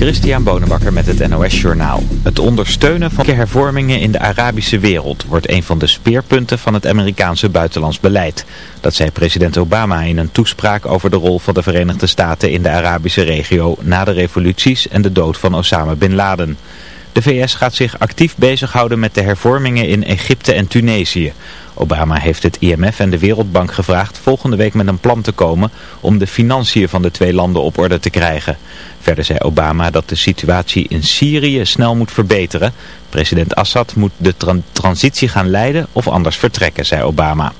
Christian Bonenbakker met het NOS Journaal. Het ondersteunen van hervormingen in de Arabische wereld wordt een van de speerpunten van het Amerikaanse buitenlands beleid. Dat zei president Obama in een toespraak over de rol van de Verenigde Staten in de Arabische regio na de revoluties en de dood van Osama Bin Laden. De VS gaat zich actief bezighouden met de hervormingen in Egypte en Tunesië. Obama heeft het IMF en de Wereldbank gevraagd volgende week met een plan te komen om de financiën van de twee landen op orde te krijgen. Verder zei Obama dat de situatie in Syrië snel moet verbeteren. President Assad moet de transitie gaan leiden of anders vertrekken, zei Obama.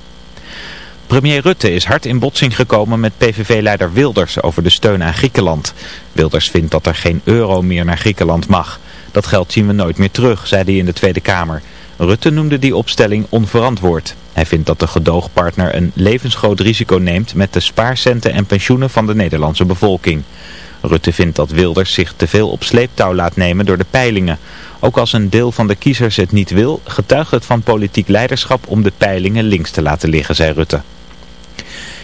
Premier Rutte is hard in botsing gekomen met PVV-leider Wilders over de steun aan Griekenland. Wilders vindt dat er geen euro meer naar Griekenland mag. Dat geld zien we nooit meer terug, zei hij in de Tweede Kamer. Rutte noemde die opstelling onverantwoord. Hij vindt dat de gedoogpartner een levensgroot risico neemt met de spaarcenten en pensioenen van de Nederlandse bevolking. Rutte vindt dat Wilders zich te veel op sleeptouw laat nemen door de peilingen. Ook als een deel van de kiezers het niet wil, getuigt het van politiek leiderschap om de peilingen links te laten liggen, zei Rutte.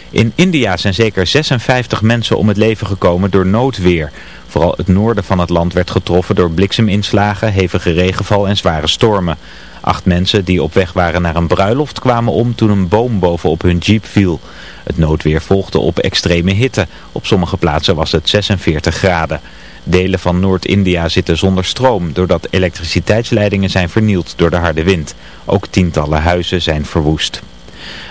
In India zijn zeker 56 mensen om het leven gekomen door noodweer. Vooral het noorden van het land werd getroffen door blikseminslagen, hevige regenval en zware stormen. Acht mensen die op weg waren naar een bruiloft kwamen om toen een boom bovenop hun jeep viel. Het noodweer volgde op extreme hitte. Op sommige plaatsen was het 46 graden. Delen van Noord-India zitten zonder stroom doordat elektriciteitsleidingen zijn vernield door de harde wind. Ook tientallen huizen zijn verwoest.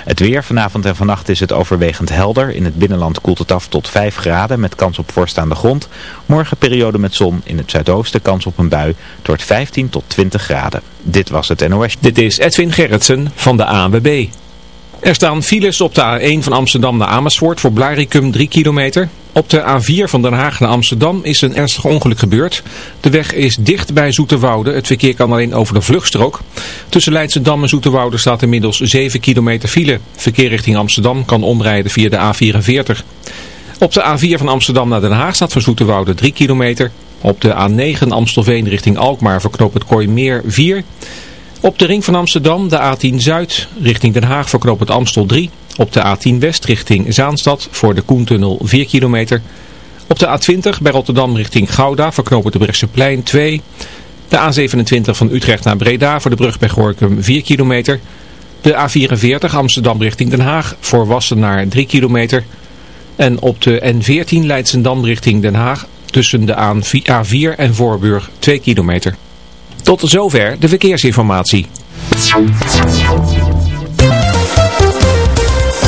Het weer vanavond en vannacht is het overwegend helder. In het binnenland koelt het af tot 5 graden met kans op vorst aan de grond. Morgen periode met zon. In het zuidoosten kans op een bui. Het 15 tot 20 graden. Dit was het NOS. Dit is Edwin Gerritsen van de ANWB. Er staan files op de A1 van Amsterdam naar Amersfoort voor Blaricum 3 kilometer. Op de A4 van Den Haag naar Amsterdam is een ernstig ongeluk gebeurd. De weg is dicht bij Zoeterwoude. Het verkeer kan alleen over de vluchtstrook. Tussen Leidschendam en Zoeterwoude staat inmiddels 7 kilometer file. Verkeer richting Amsterdam kan omrijden via de A44. Op de A4 van Amsterdam naar Den Haag staat voor Zoeterwoude 3 kilometer. Op de A9 Amstelveen richting Alkmaar verknoopt het Kooimeer 4 op de ring van Amsterdam de A10 Zuid richting Den Haag verknoopt het Amstel 3. Op de A10 West richting Zaanstad voor de Koentunnel 4 kilometer. Op de A20 bij Rotterdam richting Gouda verknopen de Brechtseplein 2. De A27 van Utrecht naar Breda voor de brug bij Gorkum 4 kilometer. De A44 Amsterdam richting Den Haag voor Wassenaar 3 kilometer. En op de N14 Leidsendam richting Den Haag tussen de A4 en Voorburg 2 kilometer. Tot zover de verkeersinformatie.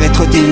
être digne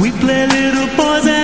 We play little boys and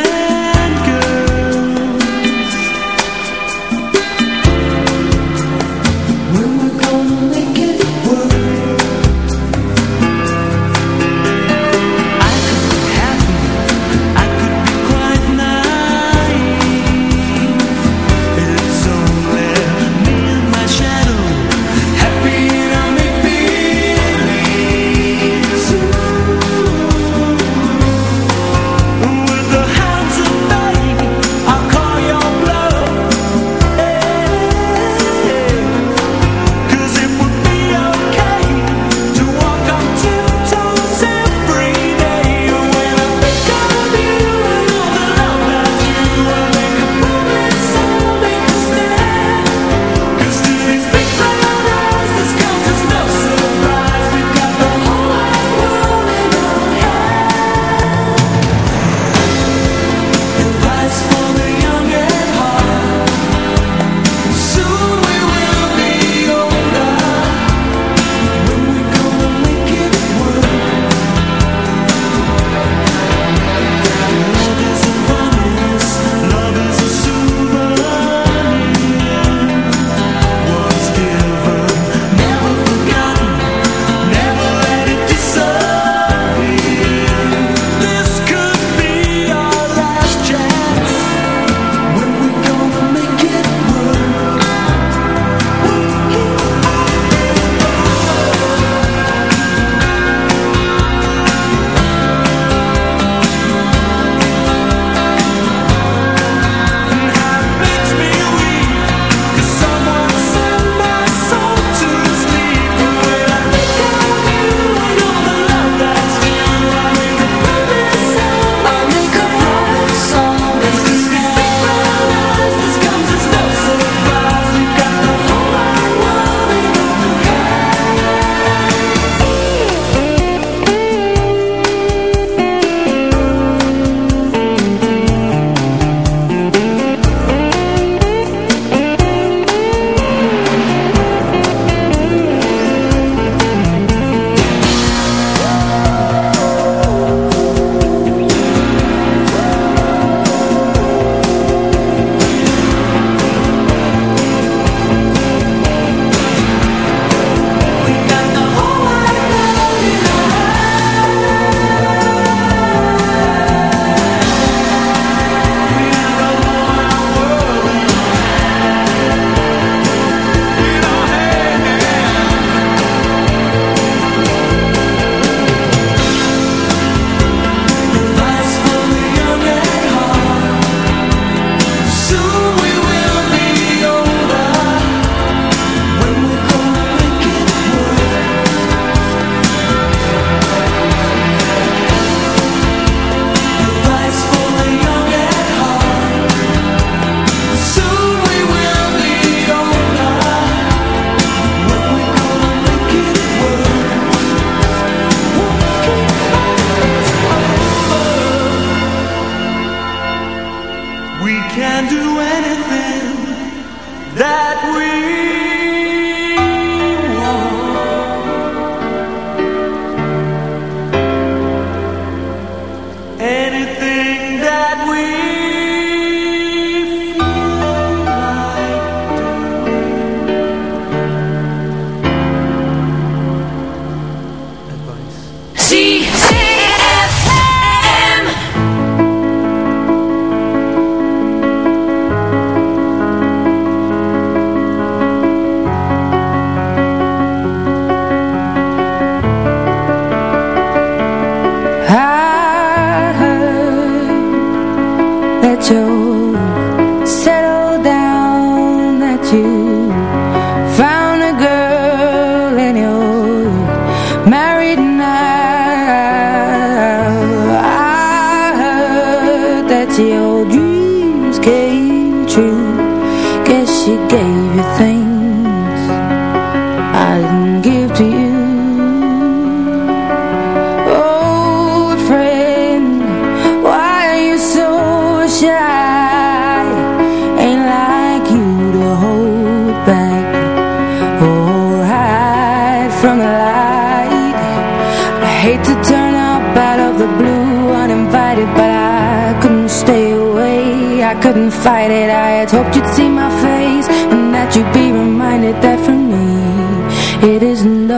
had hoped you'd see my face and that you'd be reminded that for me it isn't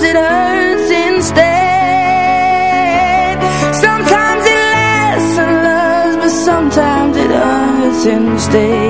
sometimes it hurts instead. Sometimes it lasts and loves, but sometimes it hurts instead.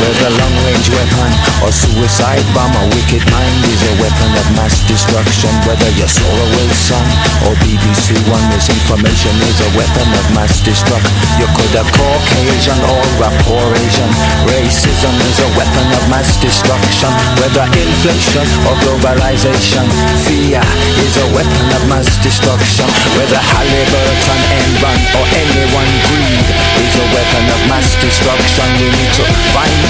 whether long-range weapon or suicide bomb A wicked mind is a weapon of mass destruction. Whether you're Solarway son or BBC One Misinformation is a weapon of mass destruction. You could have Caucasian or a poor Asian Racism is a weapon of mass destruction. Whether inflation or globalization Fear is a weapon of mass destruction. Whether Halliburton, Enron or anyone greed Is a weapon of mass destruction. We need to find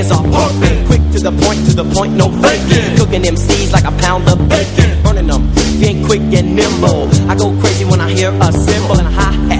and are pumping. Quick to the point, to the point, no faking. Cooking them MCs like a pound of bacon. Burning them, being quick and nimble. I go crazy when I hear a cymbal and a hi hat